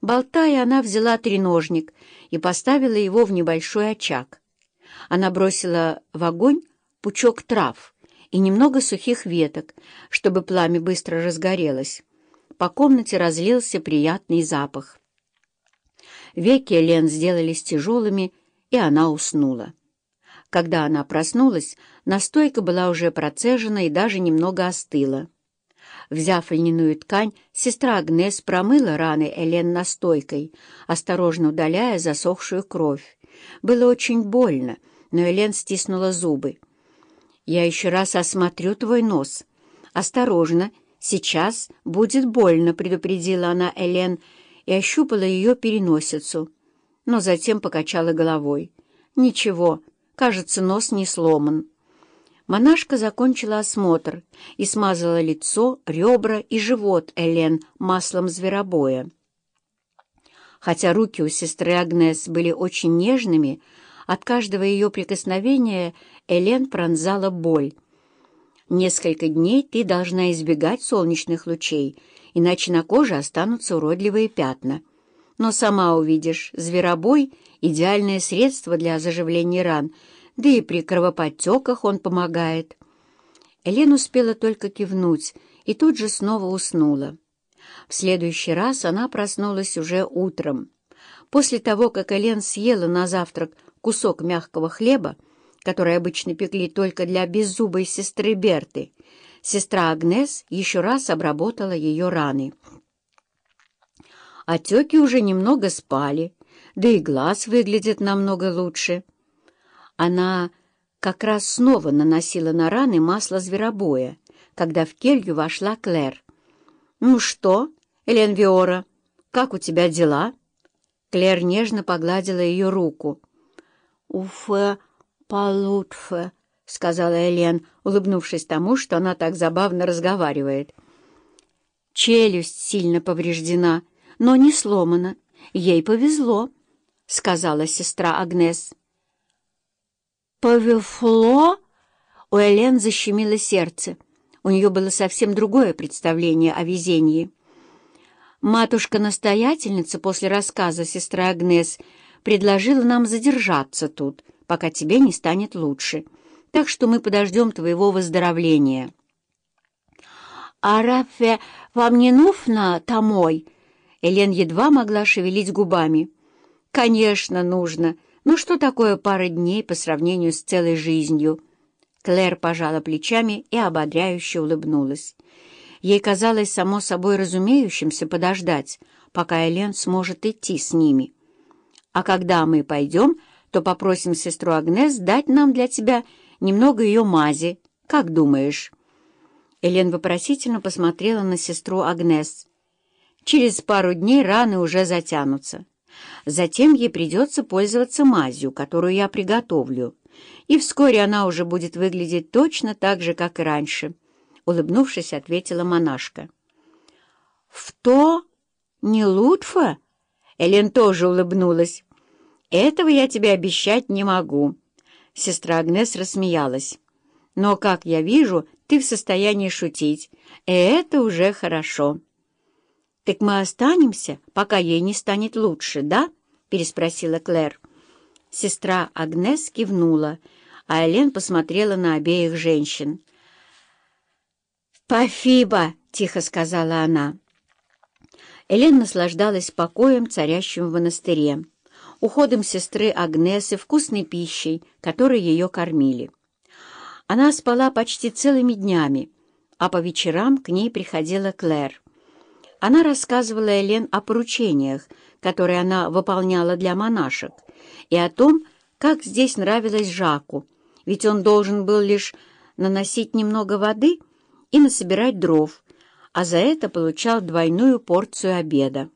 Болтая, она взяла треножник и поставила его в небольшой очаг. Она бросила в огонь пучок трав и немного сухих веток, чтобы пламя быстро разгорелось. По комнате разлился приятный запах. Веки Лен сделались тяжелыми, и она уснула. Когда она проснулась, настойка была уже процежена и даже немного остыла. Взяв льняную ткань, сестра Агнес промыла раны Элен настойкой, осторожно удаляя засохшую кровь. Было очень больно, но Элен стиснула зубы. «Я еще раз осмотрю твой нос. Осторожно, сейчас будет больно», — предупредила она Элен и ощупала ее переносицу, но затем покачала головой. «Ничего, кажется, нос не сломан». Монашка закончила осмотр и смазала лицо, ребра и живот Элен маслом зверобоя. Хотя руки у сестры Агнес были очень нежными, от каждого ее прикосновения Элен пронзала боль. «Несколько дней ты должна избегать солнечных лучей, иначе на коже останутся уродливые пятна. Но сама увидишь, зверобой — идеальное средство для заживления ран — да и при кровоподтеках он помогает. Элен успела только кивнуть и тут же снова уснула. В следующий раз она проснулась уже утром. После того, как Элен съела на завтрак кусок мягкого хлеба, который обычно пекли только для беззубой сестры Берты, сестра Агнес еще раз обработала ее раны. Отеки уже немного спали, да и глаз выглядит намного лучше. Она как раз снова наносила на раны масло зверобоя, когда в келью вошла Клэр. «Ну что, Элен Виора, как у тебя дела?» Клэр нежно погладила ее руку. «Уфе получше», — сказала Элен, улыбнувшись тому, что она так забавно разговаривает. «Челюсть сильно повреждена, но не сломана. Ей повезло», — сказала сестра Агнес. «Повезло?» У Элен защемило сердце. У нее было совсем другое представление о везении. Матушка-настоятельница после рассказа сестры Агнес предложила нам задержаться тут, пока тебе не станет лучше. Так что мы подождем твоего выздоровления. «А Рафе вам не нужно домой?» Элен едва могла шевелить губами. «Конечно, нужно. Ну что такое пара дней по сравнению с целой жизнью? Клэр пожала плечами и ободряюще улыбнулась. Ей казалось само собой разумеющимся подождать, пока Элен сможет идти с ними. А когда мы пойдем, то попросим сестру Агнес дать нам для тебя немного ее мази. Как думаешь?» Элен вопросительно посмотрела на сестру Агнес. «Через пару дней раны уже затянутся. Затем ей придется пользоваться мазью, которую я приготовлю, и вскоре она уже будет выглядеть точно так же, как и раньше», — улыбнувшись, ответила монашка. «В то не лучше?» Элен тоже улыбнулась. «Этого я тебе обещать не могу». Сестра Агнес рассмеялась. «Но, как я вижу, ты в состоянии шутить, и это уже хорошо». «Так мы останемся, пока ей не станет лучше, да?» — переспросила Клэр. Сестра Агнес кивнула, а Элен посмотрела на обеих женщин. «Пафиба!» — тихо сказала она. Элен наслаждалась покоем, царящим в монастыре, уходом сестры Агнесы, вкусной пищей, которой ее кормили. Она спала почти целыми днями, а по вечерам к ней приходила Клэр. Она рассказывала Элен о поручениях, которые она выполняла для монашек, и о том, как здесь нравилось Жаку, ведь он должен был лишь наносить немного воды и насобирать дров, а за это получал двойную порцию обеда.